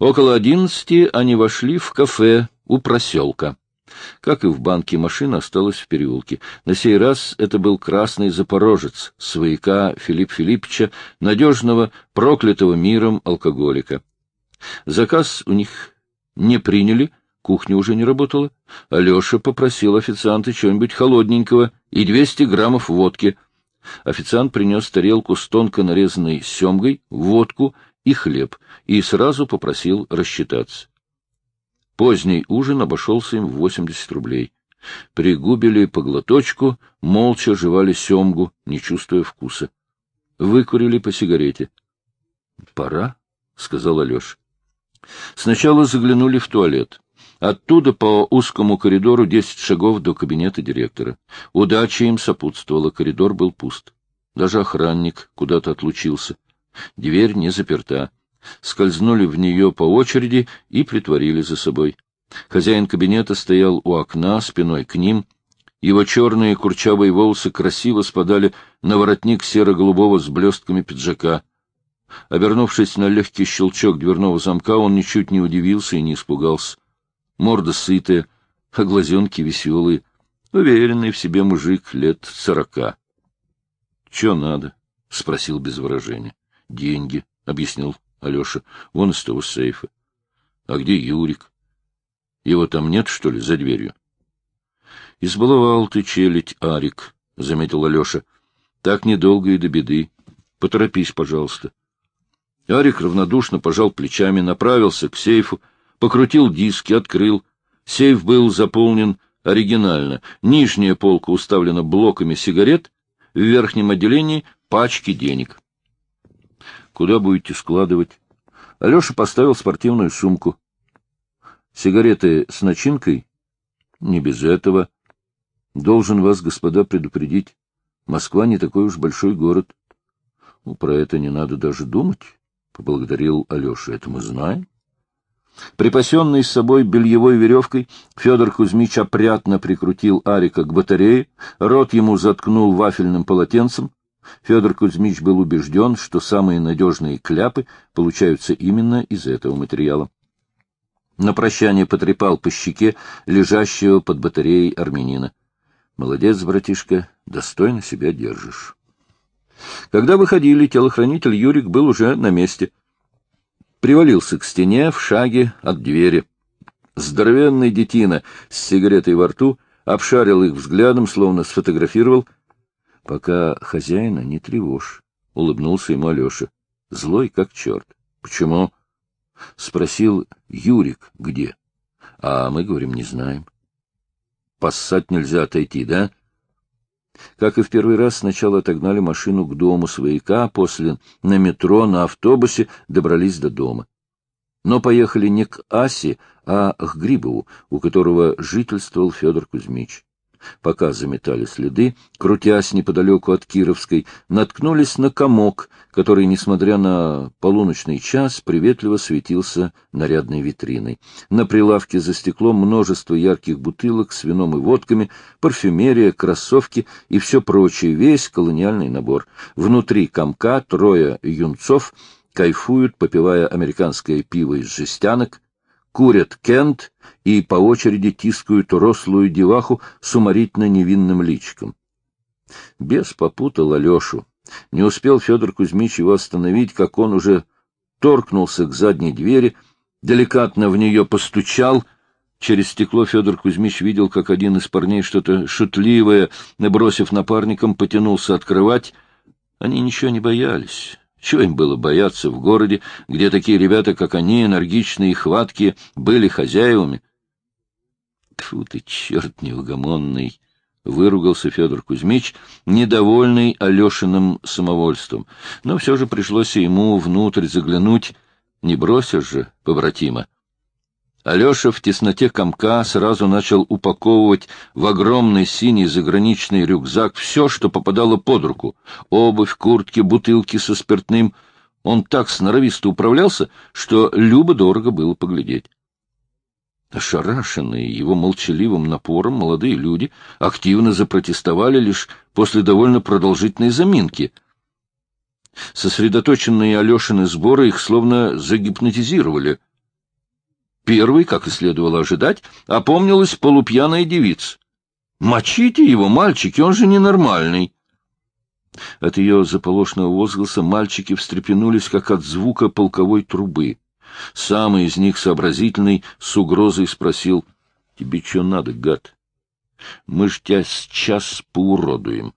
Около одиннадцати они вошли в кафе у проселка. Как и в банке, машина осталась в переулке. На сей раз это был красный запорожец, свояка Филипп Филипповича, надежного, проклятого миром алкоголика. Заказ у них не приняли, кухня уже не работала. Алеша попросил официанта чего-нибудь холодненького и двести граммов водки. Официант принес тарелку с тонко нарезанной семгой, водку и хлеб, и сразу попросил рассчитаться. Поздний ужин обошелся им в восемьдесят рублей. Пригубили по глоточку, молча жевали семгу, не чувствуя вкуса. Выкурили по сигарете. — Пора, — сказал Алеша. Сначала заглянули в туалет. Оттуда по узкому коридору десять шагов до кабинета директора. Удача им сопутствовала, коридор был пуст. Даже охранник куда-то отлучился. Дверь не заперта скользнули в нее по очереди и притворили за собой. Хозяин кабинета стоял у окна, спиной к ним. Его черные курчавые волосы красиво спадали на воротник серо-голубого с блестками пиджака. Обернувшись на легкий щелчок дверного замка, он ничуть не удивился и не испугался. Морда сытая, а глазенки веселые, уверенный в себе мужик лет сорока. — Че надо? — спросил без выражения. — Деньги, — объяснил Алеша. — Вон из того сейфа. — А где Юрик? Его там нет, что ли, за дверью? — Избаловал ты челядь, Арик, — заметил Алеша. — Так недолго и до беды. Поторопись, пожалуйста. Арик равнодушно пожал плечами, направился к сейфу, покрутил диски, открыл. Сейф был заполнен оригинально. Нижняя полка уставлена блоками сигарет, в верхнем отделении — пачки денег. Куда будете складывать? Алеша поставил спортивную сумку. Сигареты с начинкой? Не без этого. Должен вас, господа, предупредить. Москва не такой уж большой город. Ну, про это не надо даже думать, — поблагодарил Алеша. Это мы знаем. Припасенный с собой бельевой веревкой, Федор Кузьмич опрятно прикрутил Арика к батарее, рот ему заткнул вафельным полотенцем, Федор Кузьмич был убежден, что самые надежные кляпы получаются именно из этого материала. На прощание потрепал по щеке лежащего под батареей армянина. «Молодец, братишка, достойно себя держишь». Когда выходили, телохранитель Юрик был уже на месте. Привалился к стене в шаге от двери. Здоровенный детина с сигаретой во рту обшарил их взглядом, словно сфотографировал — Пока хозяина не тревожь, — улыбнулся ему Алеша. Злой как черт. — Почему? — спросил Юрик, где. — А мы говорим, не знаем. — Поссать нельзя отойти, да? Как и в первый раз, сначала отогнали машину к дому свояка, после на метро, на автобусе добрались до дома. Но поехали не к Асе, а к Грибову, у которого жительствовал Федор Кузьмич. Пока заметали следы, крутясь неподалеку от Кировской, наткнулись на комок, который, несмотря на полуночный час, приветливо светился нарядной витриной. На прилавке за стеклом множество ярких бутылок с вином и водками, парфюмерия, кроссовки и все прочее, весь колониальный набор. Внутри комка трое юнцов кайфуют, попивая американское пиво из жестянок, курят кент и по очереди тискают рослую деваху с уморительно невинным личиком. Бес попутал Алешу. Не успел Федор Кузьмич его остановить, как он уже торкнулся к задней двери, деликатно в нее постучал. Через стекло Федор Кузьмич видел, как один из парней что-то шутливое, набросив напарником, потянулся открывать. Они ничего не боялись. Чего им было бояться в городе, где такие ребята, как они, энергичные и хваткие, были хозяевами? Тьфу ты, черт неугомонный! — выругался Федор Кузьмич, недовольный Алешиным самовольством. Но все же пришлось ему внутрь заглянуть. Не бросишь же, побратима. Алеша в тесноте комка сразу начал упаковывать в огромный синий заграничный рюкзак все, что попадало под руку — обувь, куртки, бутылки со спиртным. Он так сноровисто управлялся, что любо-дорого было поглядеть. Ошарашенные его молчаливым напором молодые люди активно запротестовали лишь после довольно продолжительной заминки. Сосредоточенные Алешины сборы их словно загипнотизировали — Первый, как и следовало ожидать, опомнилась полупьяная девица. «Мочите его, мальчики, он же ненормальный!» От ее заполошного возгласа мальчики встрепенулись, как от звука полковой трубы. Самый из них, сообразительный, с угрозой спросил, — Тебе что надо, гад? Мы ж тебя сейчас поуродуем.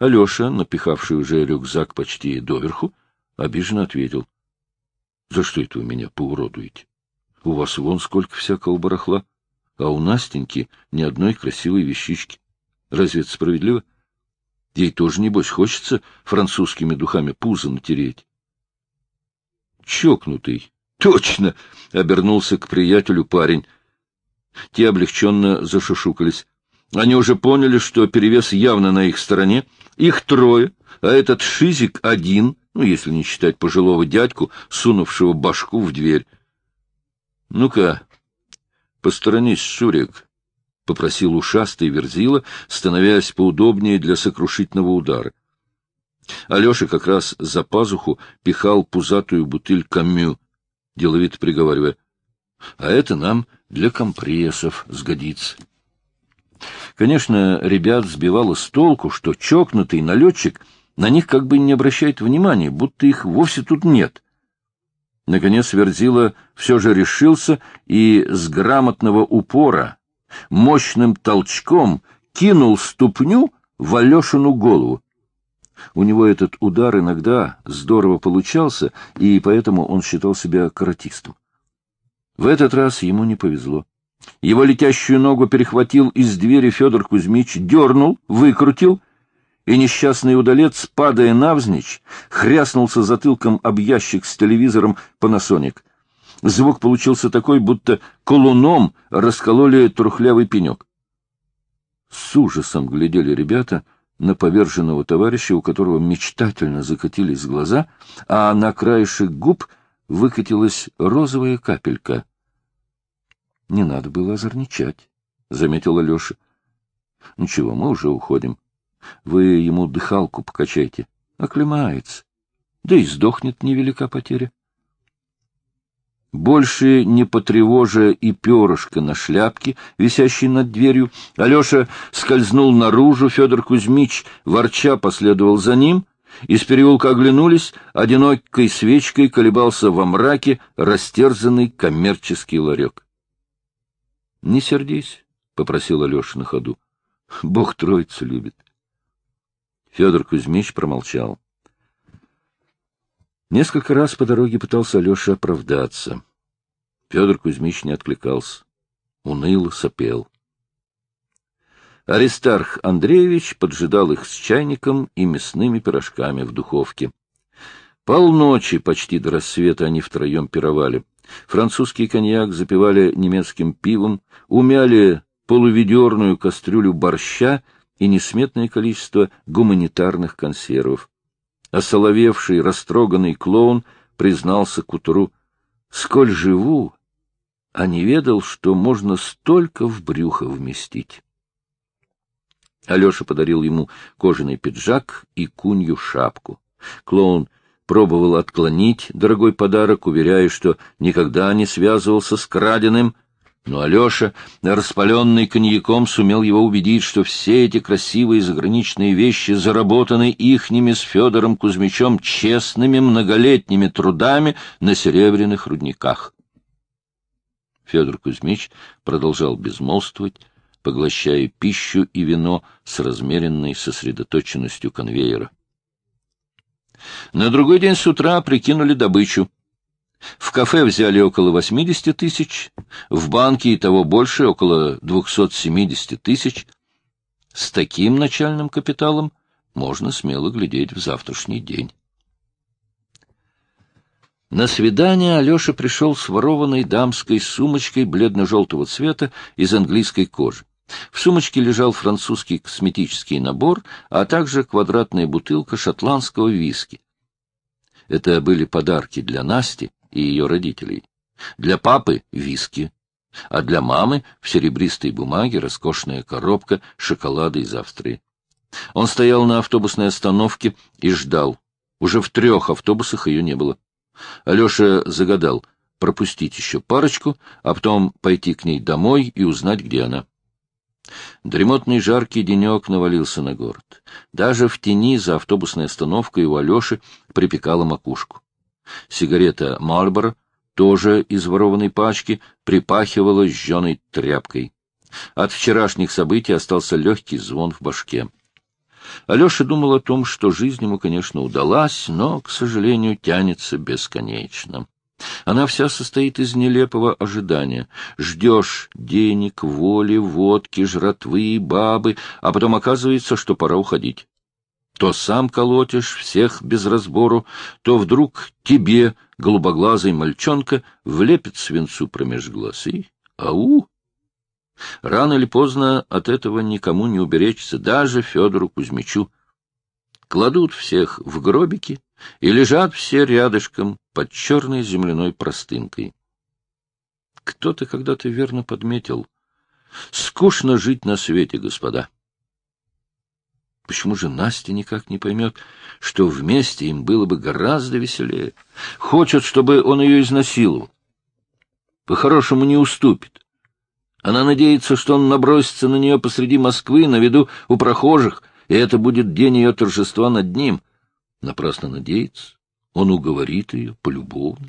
Алеша, напихавший уже рюкзак почти доверху, обиженно ответил. — За что это вы меня поуродуете? У вас вон сколько всякого барахла, а у Настеньки ни одной красивой вещички. Разве это справедливо? Ей тоже, небось, хочется французскими духами пузо натереть. Чокнутый. Точно! — обернулся к приятелю парень. Те облегченно зашушукались. Они уже поняли, что перевес явно на их стороне. Их трое, а этот шизик один, ну, если не считать пожилого дядьку, сунувшего башку в дверь. — Ну-ка, посторонись, Шурик, — попросил ушастый Верзила, становясь поудобнее для сокрушительного удара. Алеша как раз за пазуху пихал пузатую бутыль камю, деловито приговаривая, — а это нам для компрессов сгодится. Конечно, ребят сбивало с толку, что чокнутый налетчик на них как бы не обращает внимания, будто их вовсе тут нет. Наконец Верзила все же решился и с грамотного упора, мощным толчком кинул ступню в Алешину голову. У него этот удар иногда здорово получался, и поэтому он считал себя каратистом. В этот раз ему не повезло. Его летящую ногу перехватил из двери Федор Кузьмич, дернул, выкрутил, и несчастный удалец, падая навзничь, хряснулся затылком об ящик с телевизором «Панасоник». Звук получился такой, будто колуном раскололи трухлявый пенек. С ужасом глядели ребята на поверженного товарища, у которого мечтательно закатились глаза, а на краешек губ выкатилась розовая капелька — не надо было озорничать, — заметила Леша. — Ничего, мы уже уходим. Вы ему дыхалку покачайте. Оклемается. Да и сдохнет невелика потеря. Больше не потревожа и перышко на шляпке, висящей над дверью, Алеша скользнул наружу, Федор Кузьмич, ворча, последовал за ним. Из переулка оглянулись, одинокой свечкой колебался во мраке растерзанный коммерческий ларек. — Не сердись, — попросил Алеша на ходу. — Бог троицу любит. Федор Кузьмич промолчал. Несколько раз по дороге пытался Алеша оправдаться. Федор Кузьмич не откликался. Уныло сопел. Аристарх Андреевич поджидал их с чайником и мясными пирожками в духовке. Полночи почти до рассвета они втроем пировали. Французский коньяк запивали немецким пивом, умяли полуведерную кастрюлю борща и несметное количество гуманитарных консервов. Осоловевший, растроганный клоун признался к утру, «Сколь живу, а не ведал, что можно столько в брюхо вместить». Алеша подарил ему кожаный пиджак и кунью шапку. Клоун пробовал отклонить дорогой подарок, уверяя, что никогда не связывался с краденым, но Алеша, распаленный коньяком, сумел его убедить, что все эти красивые заграничные вещи заработаны ихними с Федором Кузьмичем честными многолетними трудами на серебряных рудниках. Федор Кузьмич продолжал безмолвствовать, поглощая пищу и вино с размеренной сосредоточенностью конвейера. На другой день с утра прикинули добычу. В кафе взяли около 80 тысяч, в банке и того больше, около 270 тысяч. С таким начальным капиталом можно смело глядеть в завтрашний день. На свидание Алеша пришел с ворованной дамской сумочкой бледно-желтого цвета из английской кожи. В сумочке лежал французский косметический набор, а также квадратная бутылка шотландского виски. Это были подарки для Насти и ее родителей. Для папы — виски, а для мамы в серебристой бумаге роскошная коробка шоколада из Австрии. Он стоял на автобусной остановке и ждал. Уже в трех автобусах ее не было. Алеша загадал — пропустить еще парочку, а потом пойти к ней домой и узнать, где она. Дремотный жаркий денек навалился на город. Даже в тени за автобусной остановкой у Алеши припекала макушку. Сигарета «Мальборо», тоже из ворованной пачки, припахивала жженой тряпкой. От вчерашних событий остался легкий звон в башке. Алеша думал о том, что жизнь ему, конечно, удалась, но, к сожалению, тянется бесконечно. Она вся состоит из нелепого ожидания. Ждешь денег, воли, водки, жратвы, бабы, а потом оказывается, что пора уходить. То сам колотишь всех без разбору, то вдруг тебе, голубоглазый мальчонка, влепит свинцу промеж глаз и... Ау! Рано или поздно от этого никому не уберечься, даже Федору Кузьмичу. Кладут всех в гробики и лежат все рядышком под черной земляной простынкой. Кто-то когда-то верно подметил. Скучно жить на свете, господа. Почему же Настя никак не поймет, что вместе им было бы гораздо веселее? Хочет, чтобы он ее изнасиловал. По-хорошему не уступит. Она надеется, что он набросится на нее посреди Москвы, на виду у прохожих, и это будет день ее торжества над ним. Напрасно надеется. Он уговорит ее полюбовно.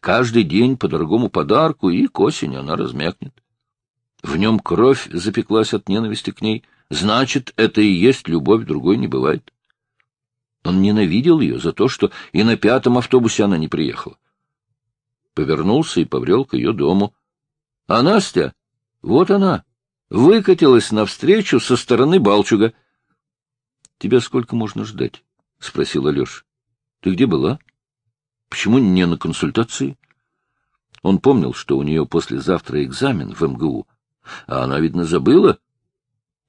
Каждый день по дорогому подарку, и к осени она размякнет. В нем кровь запеклась от ненависти к ней. Значит, это и есть любовь, другой не бывает. Он ненавидел ее за то, что и на пятом автобусе она не приехала. Повернулся и побрел к ее дому. А Настя вот она, выкатилась навстречу со стороны Балчуга. — Тебя сколько можно ждать? — спросил Алеша. — Ты где была? Почему не на консультации? Он помнил, что у нее послезавтра экзамен в МГУ, а она, видно, забыла.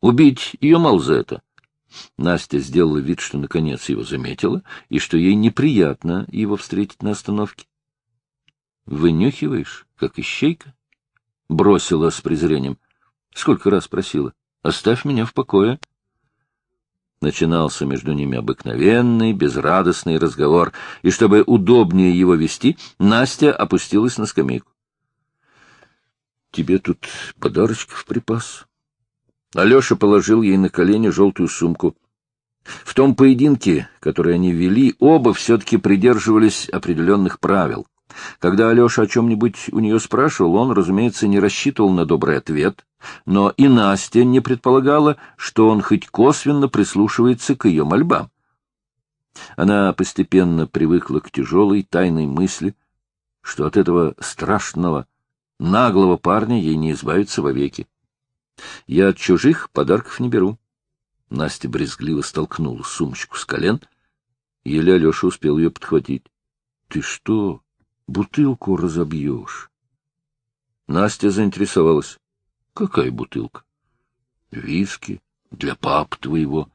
Убить ее мало за это. Настя сделала вид, что наконец его заметила, и что ей неприятно его встретить на остановке. — Вынюхиваешь, как ищейка? Бросила с презрением. Сколько раз просила. Оставь меня в покое. Начинался между ними обыкновенный, безрадостный разговор, и чтобы удобнее его вести, Настя опустилась на скамейку. — Тебе тут подарочков припас. Алеша положил ей на колени желтую сумку. В том поединке, который они вели, оба все-таки придерживались определенных правил. Когда Алеша о чем-нибудь у нее спрашивал, он, разумеется, не рассчитывал на добрый ответ, но и Настя не предполагала, что он хоть косвенно прислушивается к ее мольбам. Она постепенно привыкла к тяжелой тайной мысли, что от этого страшного, наглого парня ей не избавиться вовеки. Я от чужих подарков не беру. Настя брезгливо столкнула сумочку с колен. Еле Алеша успел ее подхватить. — Ты что? Бутылку разобьешь. Настя заинтересовалась. — Какая бутылка? — Виски. Для пап твоего.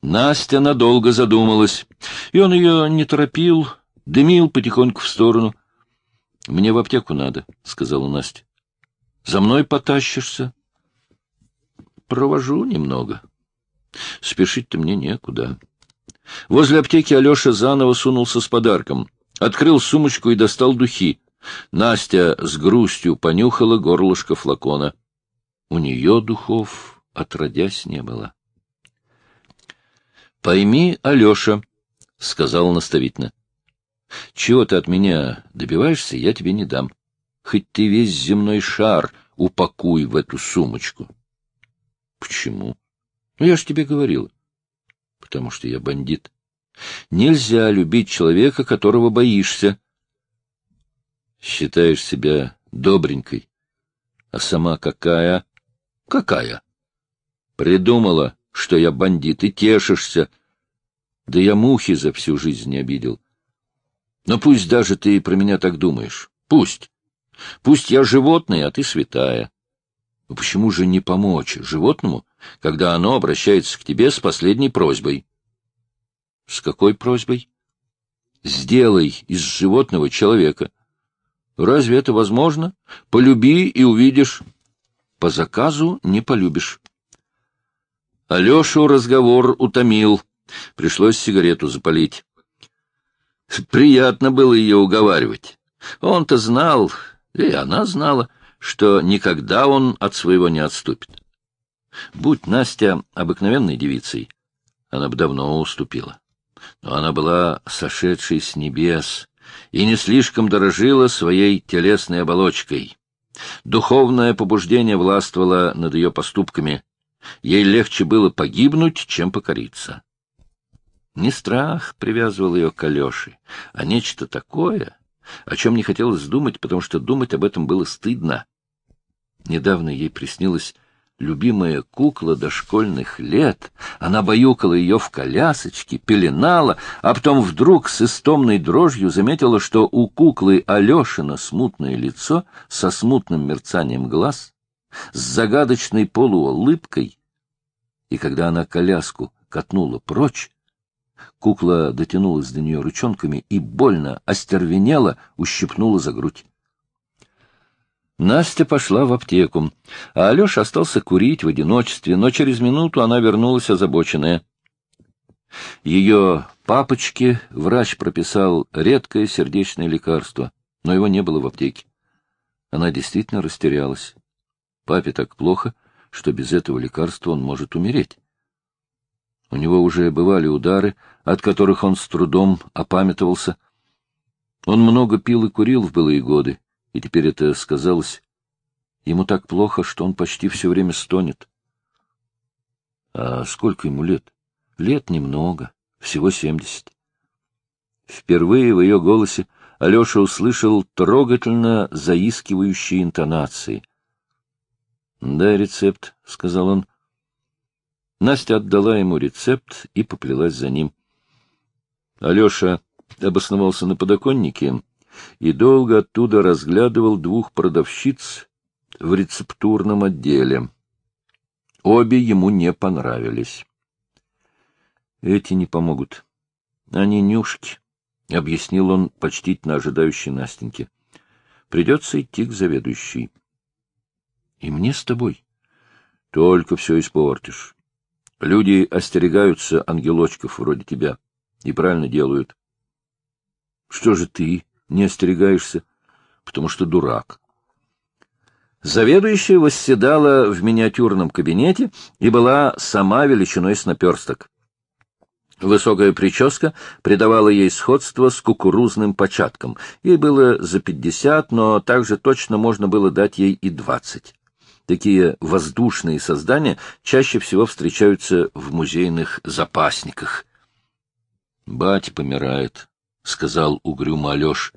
Настя надолго задумалась, и он ее не торопил, дымил потихоньку в сторону. — Мне в аптеку надо, — сказала Настя. — За мной потащишься? — Провожу немного. Спешить-то мне некуда. Возле аптеки Алеша заново сунулся с подарком — Открыл сумочку и достал духи. Настя с грустью понюхала горлышко флакона. У нее духов отродясь не было. — Пойми, Алеша, — сказал наставительно, — чего ты от меня добиваешься, я тебе не дам. Хоть ты весь земной шар упакуй в эту сумочку. — Почему? Ну, я ж тебе говорил. — Потому что я бандит. Нельзя любить человека, которого боишься. Считаешь себя добренькой. А сама какая? Какая? Придумала, что я бандит, и тешишься. Да я мухи за всю жизнь не обидел. Но пусть даже ты про меня так думаешь. Пусть. Пусть я животное, а ты святая. Но почему же не помочь животному, когда оно обращается к тебе с последней просьбой? С какой просьбой? Сделай из животного человека. Разве это возможно? Полюби и увидишь. По заказу не полюбишь. Алешу разговор утомил. Пришлось сигарету запалить. Приятно было ее уговаривать. Он-то знал, и она знала, что никогда он от своего не отступит. Будь Настя обыкновенной девицей, она бы давно уступила. Но она была сошедшей с небес и не слишком дорожила своей телесной оболочкой. Духовное побуждение властвовало над ее поступками. Ей легче было погибнуть, чем покориться. Не страх привязывал ее к Алёше, а нечто такое, о чем не хотелось думать, потому что думать об этом было стыдно. Недавно ей приснилась любимая кукла дошкольных лет. Она баюкала ее в колясочке, пеленала, а потом вдруг с истомной дрожью заметила, что у куклы Алешина смутное лицо со смутным мерцанием глаз, с загадочной полуулыбкой, и когда она коляску катнула прочь, кукла дотянулась до нее ручонками и больно остервенела, ущипнула за грудь. Настя пошла в аптеку, а Алеша остался курить в одиночестве, но через минуту она вернулась озабоченная. Ее папочке врач прописал редкое сердечное лекарство, но его не было в аптеке. Она действительно растерялась. Папе так плохо, что без этого лекарства он может умереть. У него уже бывали удары, от которых он с трудом опамятовался. Он много пил и курил в былые годы, и теперь это сказалось. Ему так плохо, что он почти все время стонет. А сколько ему лет? Лет немного, всего семьдесят. Впервые в ее голосе Алеша услышал трогательно заискивающие интонации. — Дай рецепт, — сказал он. Настя отдала ему рецепт и поплелась за ним. Алеша обосновался на подоконнике и долго оттуда разглядывал двух продавщиц в рецептурном отделе. Обе ему не понравились. Эти не помогут. Они нюшки, — объяснил он почтительно ожидающей Настеньке. Придется идти к заведующей. И мне с тобой. Только все испортишь. Люди остерегаются ангелочков вроде тебя и правильно делают. Что же ты не остерегаешься, потому что дурак. Заведующая восседала в миниатюрном кабинете и была сама величиной с наперсток. Высокая прическа придавала ей сходство с кукурузным початком. Ей было за пятьдесят, но также точно можно было дать ей и двадцать. Такие воздушные создания чаще всего встречаются в музейных запасниках. — Батя помирает, — сказал угрюмо Алеш.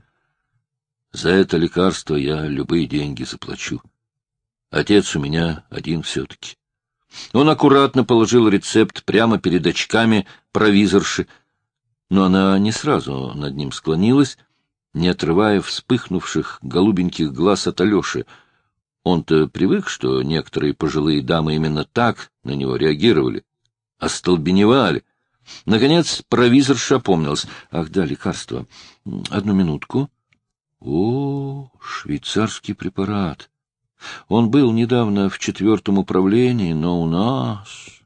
За это лекарство я любые деньги заплачу. Отец у меня один все-таки. Он аккуратно положил рецепт прямо перед очками провизорши, но она не сразу над ним склонилась, не отрывая вспыхнувших голубеньких глаз от Алеши. Он-то привык, что некоторые пожилые дамы именно так на него реагировали, остолбеневали. Наконец провизорша опомнилась. — Ах да, лекарство. Одну минутку. О, швейцарский препарат. Он был недавно в четвертом управлении, но у нас...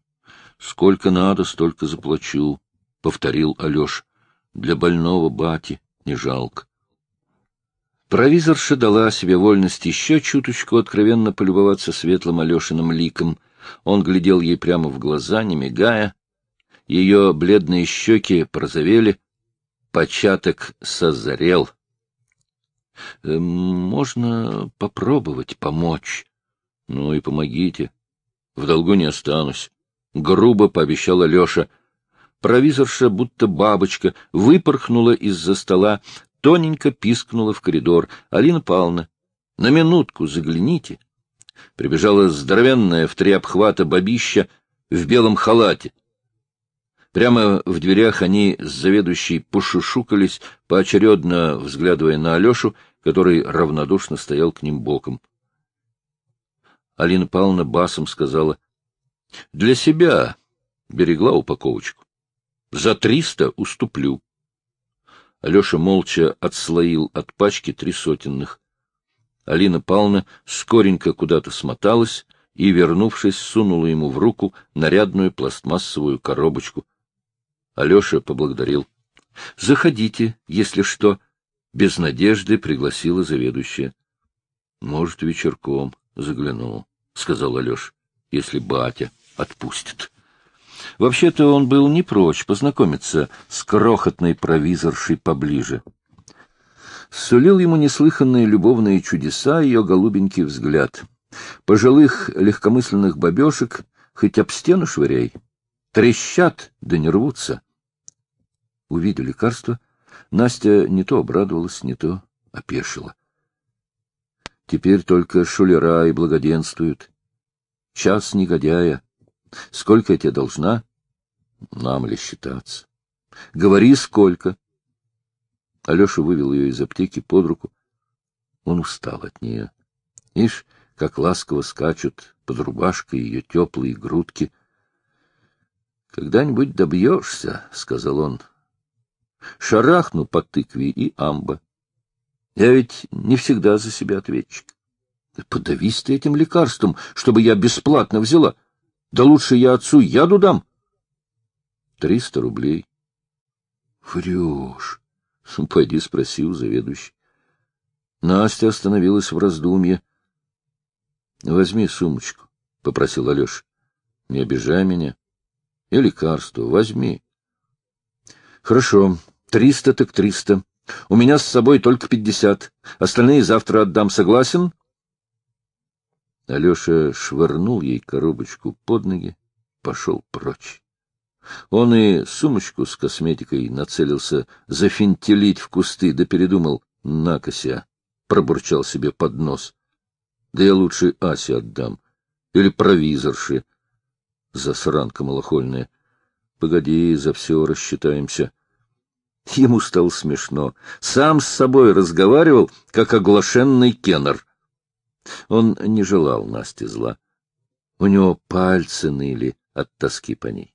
Сколько надо, столько заплачу, — повторил Алеш. Для больного бати не жалко. Провизорша дала себе вольность еще чуточку откровенно полюбоваться светлым Алешиным ликом. Он глядел ей прямо в глаза, не мигая. Ее бледные щеки прозовели, початок созрел — Э, можно попробовать помочь. Ну и помогите. В долгу не останусь. Грубо пообещала Леша. Провизорша, будто бабочка, выпорхнула из-за стола, тоненько пискнула в коридор. Алина Павловна, на минутку загляните. Прибежала здоровенная в три обхвата бабища в белом халате. Прямо в дверях они с заведующей пошушукались, поочередно взглядывая на Алешу, который равнодушно стоял к ним боком. Алина Павловна басом сказала, — Для себя берегла упаковочку. За триста уступлю. Алеша молча отслоил от пачки три сотенных. Алина Павловна скоренько куда-то смоталась и, вернувшись, сунула ему в руку нарядную пластмассовую коробочку. Алеша поблагодарил. — Заходите, если что. Без надежды пригласила заведующая. — Может, вечерком загляну, — сказал Алеша, — если батя отпустит. Вообще-то он был не прочь познакомиться с крохотной провизоршей поближе. Сулил ему неслыханные любовные чудеса ее голубенький взгляд. Пожилых легкомысленных бабешек хоть об стену швыряй, трещат да не рвутся. Увидя лекарство, Настя не то обрадовалась, не то опешила. Теперь только шулера и благоденствуют. Час негодяя. Сколько я тебе должна? Нам ли считаться? Говори, сколько. Алеша вывел ее из аптеки под руку. Он устал от нее. Ишь, как ласково скачут под рубашкой ее теплые грудки. — Когда-нибудь добьешься, — сказал он. — Шарахну по тыкве и амба. Я ведь не всегда за себя ответчик. Подавись ты этим лекарством, чтобы я бесплатно взяла. Да лучше я отцу яду дам. Триста рублей. Врешь. Пойди спроси у заведующей. Настя остановилась в раздумье. — Возьми сумочку, — попросил Алеша. — Не обижай меня. — И лекарство возьми. — Хорошо, триста так триста. У меня с собой только пятьдесят. Остальные завтра отдам. Согласен? Алеша швырнул ей коробочку под ноги, пошел прочь. Он и сумочку с косметикой нацелился зафинтелить в кусты, да передумал, накося, пробурчал себе под нос. Да я лучше Асе отдам. Или провизорши. Засранка малохольная. Погоди, за все рассчитаемся. Ему стало смешно. Сам с собой разговаривал, как оглашенный кеннер. Он не желал Насте зла. У него пальцы ныли от тоски по ней.